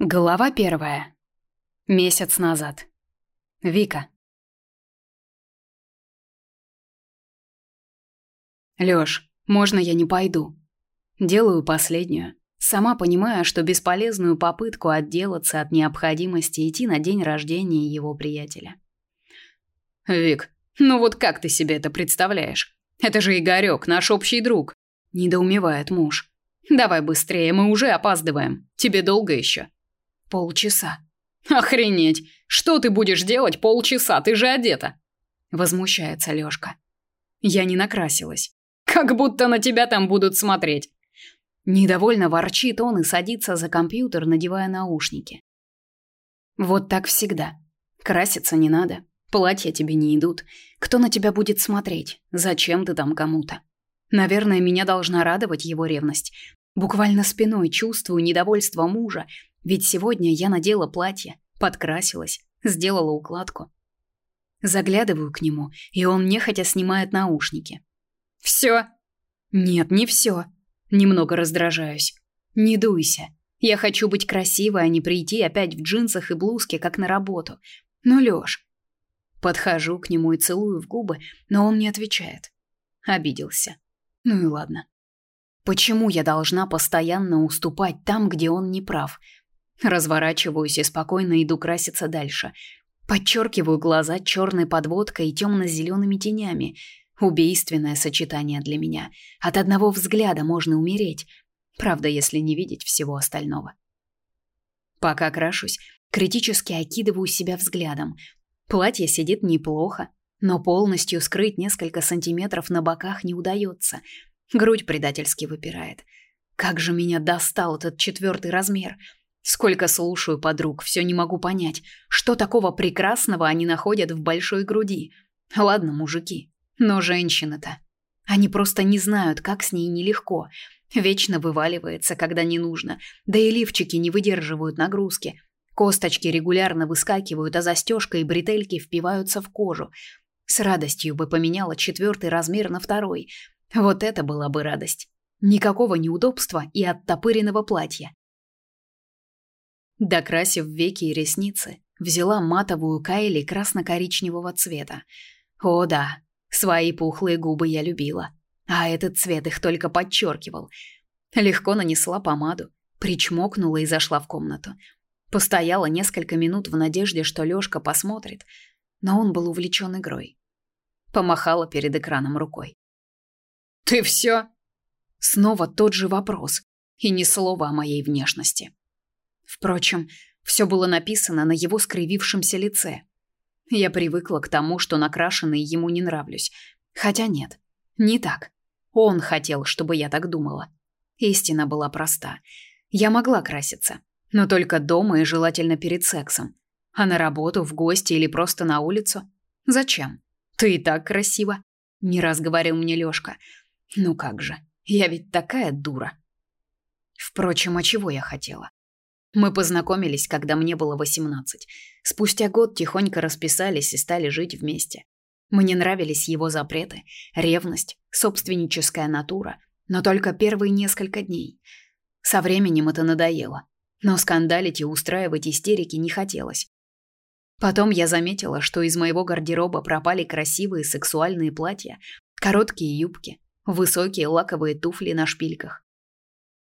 Глава первая. Месяц назад. Вика. Лёш, можно я не пойду? Делаю последнюю, сама понимая, что бесполезную попытку отделаться от необходимости идти на день рождения его приятеля. Вик, ну вот как ты себе это представляешь? Это же Игорёк, наш общий друг, недоумевает муж. Давай быстрее, мы уже опаздываем. Тебе долго еще. Полчаса. Охренеть! Что ты будешь делать полчаса? Ты же одета. Возмущается Лёшка. Я не накрасилась. Как будто на тебя там будут смотреть. Недовольно ворчит он и садится за компьютер, надевая наушники. Вот так всегда. Краситься не надо. Платья тебе не идут. Кто на тебя будет смотреть? Зачем ты там кому-то? Наверное, меня должна радовать его ревность. Буквально спиной чувствую недовольство мужа, ведь сегодня я надела платье, подкрасилась, сделала укладку. Заглядываю к нему, и он нехотя снимает наушники. «Все!» «Нет, не все!» Немного раздражаюсь. «Не дуйся. Я хочу быть красивой, а не прийти опять в джинсах и блузке, как на работу. Ну, Лёш!» Подхожу к нему и целую в губы, но он не отвечает. Обиделся. Ну и ладно. Почему я должна постоянно уступать там, где он не прав? Разворачиваюсь и спокойно иду краситься дальше. Подчеркиваю глаза черной подводкой и темно-зелеными тенями. Убийственное сочетание для меня. От одного взгляда можно умереть. Правда, если не видеть всего остального. Пока крашусь, критически окидываю себя взглядом. Платье сидит неплохо, но полностью скрыть несколько сантиметров на боках не удается. Грудь предательски выпирает. Как же меня достал этот четвертый размер — Сколько слушаю подруг, все не могу понять, что такого прекрасного они находят в большой груди. Ладно, мужики, но женщины-то. Они просто не знают, как с ней нелегко. Вечно вываливается, когда не нужно. Да и лифчики не выдерживают нагрузки. Косточки регулярно выскакивают, а застежка и бретельки впиваются в кожу. С радостью бы поменяла четвертый размер на второй. Вот это была бы радость. Никакого неудобства и оттопыренного платья докрасив веки и ресницы, взяла матовую кайли красно-коричневого цвета. О да, свои пухлые губы я любила, а этот цвет их только подчеркивал. Легко нанесла помаду, причмокнула и зашла в комнату. Постояла несколько минут в надежде, что Лёшка посмотрит, но он был увлечен игрой. Помахала перед экраном рукой. «Ты все? Снова тот же вопрос, и ни слова о моей внешности. Впрочем, все было написано на его скривившемся лице. Я привыкла к тому, что накрашенный ему не нравлюсь. Хотя нет, не так. Он хотел, чтобы я так думала. Истина была проста. Я могла краситься, но только дома и желательно перед сексом. А на работу, в гости или просто на улицу? Зачем? Ты и так красива, не раз говорил мне Лёшка. Ну как же? Я ведь такая дура. Впрочем, а чего я хотела? Мы познакомились, когда мне было 18. Спустя год тихонько расписались и стали жить вместе. Мне нравились его запреты, ревность, собственническая натура, но только первые несколько дней. Со временем это надоело, но скандалить и устраивать истерики не хотелось. Потом я заметила, что из моего гардероба пропали красивые сексуальные платья, короткие юбки, высокие лаковые туфли на шпильках.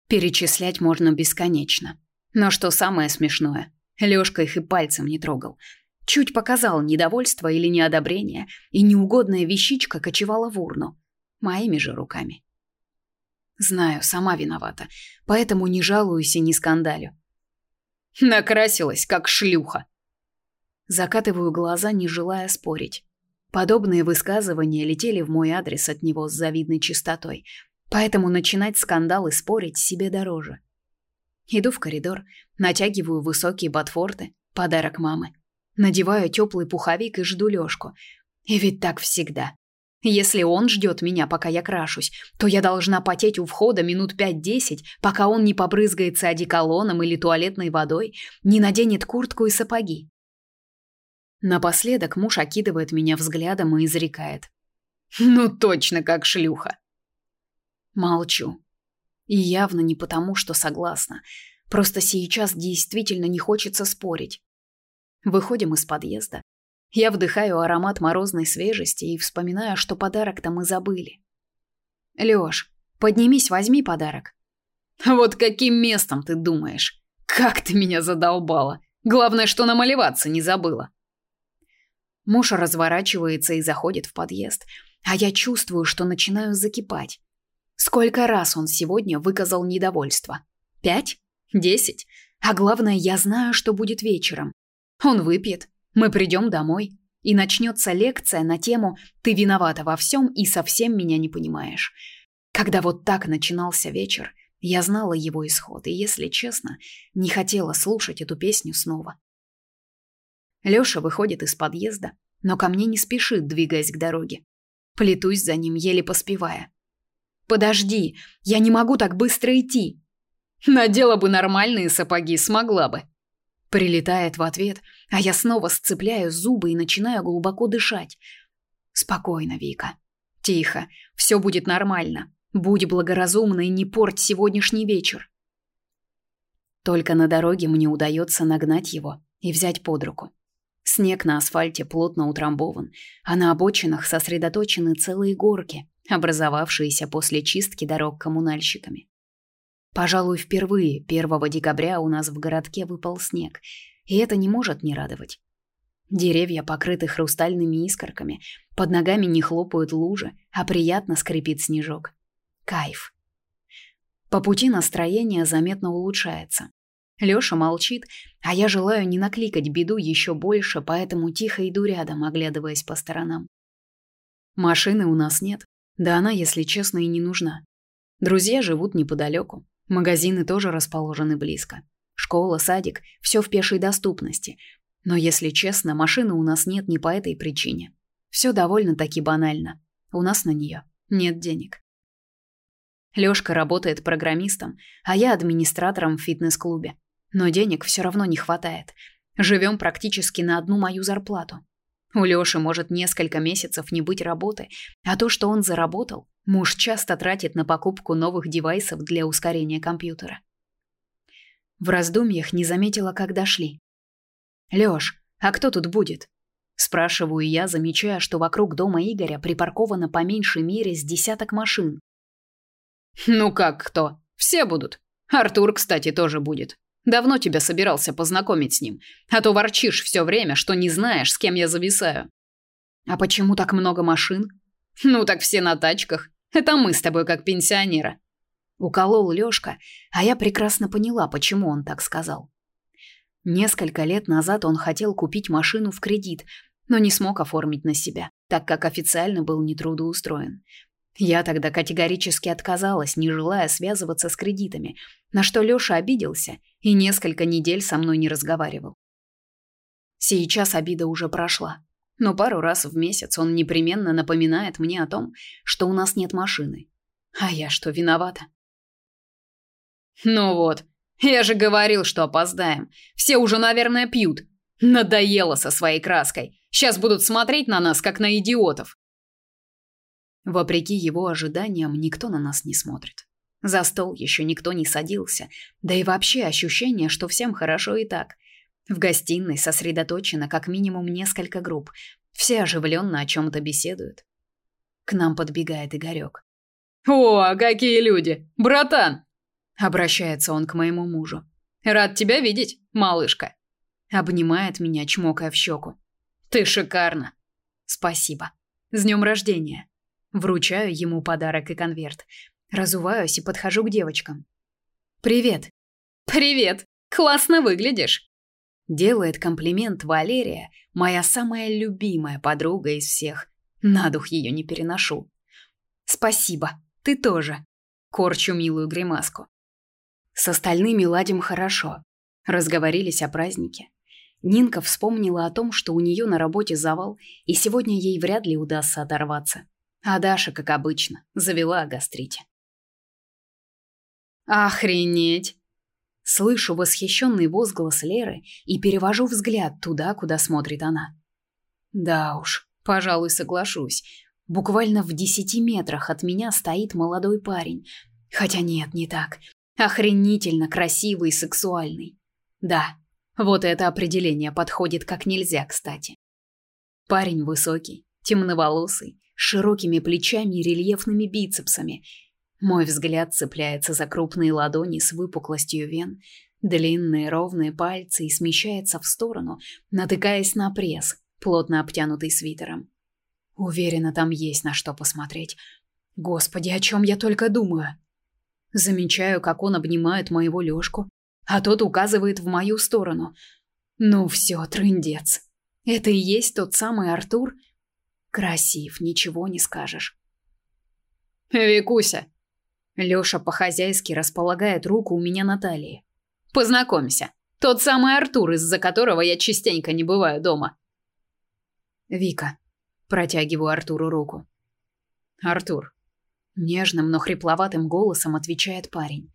Перечислять можно бесконечно. Но что самое смешное, Лёшка их и пальцем не трогал. Чуть показал недовольство или неодобрение, и неугодная вещичка кочевала в урну. Моими же руками. Знаю, сама виновата, поэтому не жалуюсь и не скандалю. Накрасилась, как шлюха. Закатываю глаза, не желая спорить. Подобные высказывания летели в мой адрес от него с завидной частотой, поэтому начинать скандал и спорить себе дороже. Иду в коридор, натягиваю высокие ботфорты, подарок мамы. Надеваю теплый пуховик и жду Лёшку. И ведь так всегда. Если он ждет меня, пока я крашусь, то я должна потеть у входа минут 5-10, пока он не побрызгается одеколоном или туалетной водой, не наденет куртку и сапоги. Напоследок муж окидывает меня взглядом и изрекает: "Ну точно как шлюха". Молчу. И явно не потому, что согласна. Просто сейчас действительно не хочется спорить. Выходим из подъезда. Я вдыхаю аромат морозной свежести и вспоминаю, что подарок-то мы забыли. Лёш, поднимись, возьми подарок. Вот каким местом ты думаешь? Как ты меня задолбала. Главное, что намалеваться не забыла. Муж разворачивается и заходит в подъезд, а я чувствую, что начинаю закипать. Сколько раз он сегодня выказал недовольство? Пять? Десять? А главное, я знаю, что будет вечером. Он выпьет, мы придем домой, и начнется лекция на тему «Ты виновата во всем и совсем меня не понимаешь». Когда вот так начинался вечер, я знала его исход, и, если честно, не хотела слушать эту песню снова. Лёша выходит из подъезда, но ко мне не спешит, двигаясь к дороге. Плетусь за ним, еле поспевая. Подожди, я не могу так быстро идти. Надела бы нормальные сапоги, смогла бы. Прилетает в ответ, а я снова сцепляю зубы и начинаю глубоко дышать. Спокойно, Вика. Тихо, все будет нормально. Будь благоразумна и не порть сегодняшний вечер. Только на дороге мне удается нагнать его и взять под руку. Снег на асфальте плотно утрамбован, а на обочинах сосредоточены целые горки образовавшиеся после чистки дорог коммунальщиками. Пожалуй, впервые 1 декабря у нас в городке выпал снег, и это не может не радовать. Деревья покрыты хрустальными искорками, под ногами не хлопают лужи, а приятно скрипит снежок. Кайф. По пути настроение заметно улучшается. Лёша молчит, а я желаю не накликать беду еще больше, поэтому тихо иду рядом, оглядываясь по сторонам. Машины у нас нет, да она, если честно, и не нужна. Друзья живут неподалеку. Магазины тоже расположены близко. Школа, садик – все в пешей доступности. Но, если честно, машины у нас нет не по этой причине. Все довольно-таки банально. У нас на нее нет денег. Лёшка работает программистом, а я администратором в фитнес-клубе. Но денег все равно не хватает. Живем практически на одну мою зарплату. У Лёши может несколько месяцев не быть работы, а то, что он заработал, муж часто тратит на покупку новых девайсов для ускорения компьютера. В раздумьях не заметила, как дошли. «Лёш, а кто тут будет?» Спрашиваю я, замечая, что вокруг дома Игоря припарковано по меньшей мере с десяток машин. «Ну как кто? Все будут. Артур, кстати, тоже будет. Давно тебя собирался познакомить с ним, а то ворчишь все время, что не знаешь, с кем я зависаю. А почему так много машин? Ну так все на тачках. Это мы с тобой как пенсионеры. Уколол Лёшка, а я прекрасно поняла, почему он так сказал. Несколько лет назад он хотел купить машину в кредит, но не смог оформить на себя, так как официально был нетрудоустроен. Я тогда категорически отказалась, не желая связываться с кредитами, на что Лёша обиделся и несколько недель со мной не разговаривал. Сейчас обида уже прошла, но пару раз в месяц он непременно напоминает мне о том, что у нас нет машины. А я что, виновата? Ну вот, я же говорил, что опоздаем. Все уже, наверное, пьют. Надоело со своей краской. Сейчас будут смотреть на нас, как на идиотов. Вопреки его ожиданиям никто на нас не смотрит. За стол еще никто не садился, да и вообще ощущение, что всем хорошо и так. В гостиной сосредоточено как минимум несколько групп. Все оживленно о чем-то беседуют. К нам подбегает Игорек. «О, какие люди! Братан!» Обращается он к моему мужу. «Рад тебя видеть, малышка!» Обнимает меня, чмокая в щеку. «Ты шикарна!» «Спасибо! С днем рождения!» Вручаю ему подарок и конверт. Разуваюсь и подхожу к девочкам. «Привет!» «Привет! Классно выглядишь!» Делает комплимент Валерия, моя самая любимая подруга из всех. На дух ее не переношу. «Спасибо, ты тоже!» Корчу милую гримаску. С остальными ладим хорошо. Разговорились о празднике. Нинка вспомнила о том, что у нее на работе завал, и сегодня ей вряд ли удастся оторваться. А Даша, как обычно, завела о гастрите. «Охренеть!» Слышу восхищенный возглас Леры и перевожу взгляд туда, куда смотрит она. Да уж, пожалуй, соглашусь. Буквально в десяти метрах от меня стоит молодой парень. Хотя нет, не так. Охренительно красивый и сексуальный. Да, вот это определение подходит как нельзя кстати. Парень высокий, темноволосый, широкими плечами и рельефными бицепсами. Мой взгляд цепляется за крупные ладони с выпуклостью вен, длинные ровные пальцы и смещается в сторону, натыкаясь на пресс, плотно обтянутый свитером. Уверена, там есть на что посмотреть. Господи, о чем я только думаю. Замечаю, как он обнимает моего Лешку, а тот указывает в мою сторону. Ну все, трындец. Это и есть тот самый Артур, Красив, ничего не скажешь. «Викуся!» Лёша по-хозяйски располагает руку у меня на талии. «Познакомься, тот самый Артур, из-за которого я частенько не бываю дома». «Вика», – протягиваю Артуру руку. «Артур», – нежным, но хрипловатым голосом отвечает парень.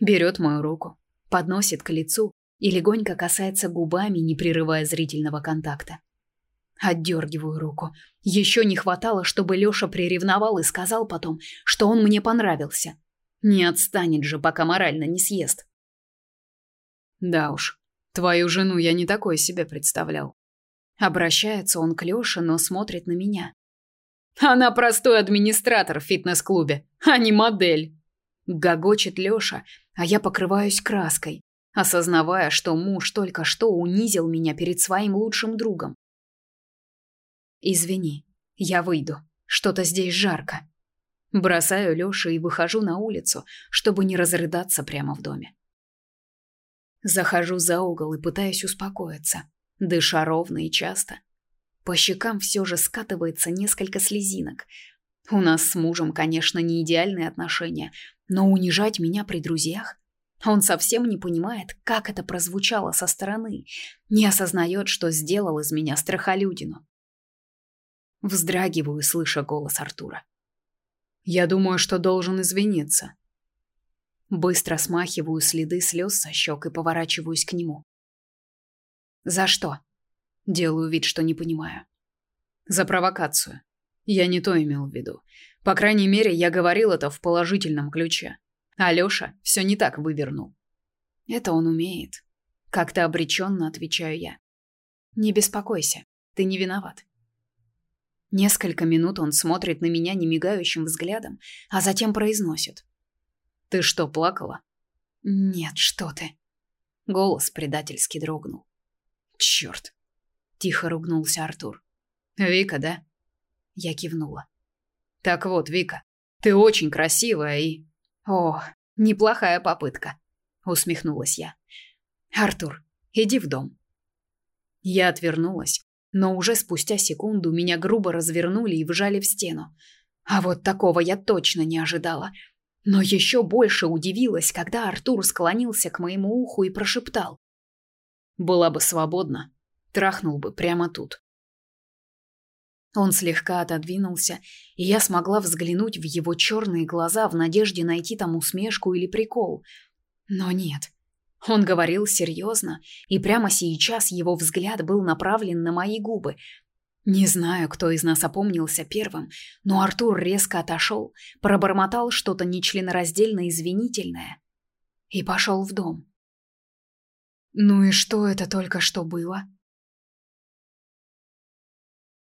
Берет мою руку, подносит к лицу и легонько касается губами, не прерывая зрительного контакта. Отдергиваю руку. Еще не хватало, чтобы Лёша приревновал и сказал потом, что он мне понравился. Не отстанет же, пока морально не съест. Да уж, твою жену я не такой себе представлял. Обращается он к Лёше, но смотрит на меня. Она простой администратор в фитнес-клубе, а не модель. Гогочет Лёша, а я покрываюсь краской, осознавая, что муж только что унизил меня перед своим лучшим другом. «Извини, я выйду. Что-то здесь жарко». Бросаю Лёшу и выхожу на улицу, чтобы не разрыдаться прямо в доме. Захожу за угол и пытаюсь успокоиться, дыша ровно и часто. По щекам все же скатывается несколько слезинок. У нас с мужем, конечно, не идеальные отношения, но унижать меня при друзьях? Он совсем не понимает, как это прозвучало со стороны, не осознает, что сделал из меня страхолюдину вздрагиваю, слыша голос Артура. «Я думаю, что должен извиниться». Быстро смахиваю следы слез со щек и поворачиваюсь к нему. «За что?» Делаю вид, что не понимаю. «За провокацию. Я не то имел в виду. По крайней мере, я говорил это в положительном ключе. Алёша все не так вывернул». «Это он умеет». Как-то обреченно отвечаю я. «Не беспокойся, ты не виноват. Несколько минут он смотрит на меня немигающим взглядом, а затем произносит. «Ты что, плакала?» «Нет, что ты». Голос предательски дрогнул. «Черт!» — тихо ругнулся Артур. «Вика, да?» Я кивнула. «Так вот, Вика, ты очень красивая и...» «О, неплохая попытка», — усмехнулась я. «Артур, иди в дом». Я отвернулась, но уже спустя секунду меня грубо развернули и вжали в стену. А вот такого я точно не ожидала. Но еще больше удивилась, когда Артур склонился к моему уху и прошептал. «Была бы свободна, трахнул бы прямо тут». Он слегка отодвинулся, и я смогла взглянуть в его черные глаза в надежде найти там усмешку или прикол. Но нет, он говорил серьезно, и прямо сейчас его взгляд был направлен на мои губы. Не знаю, кто из нас опомнился первым, но Артур резко отошел, пробормотал что-то нечленораздельно извинительное и пошел в дом. Ну и что это только что было?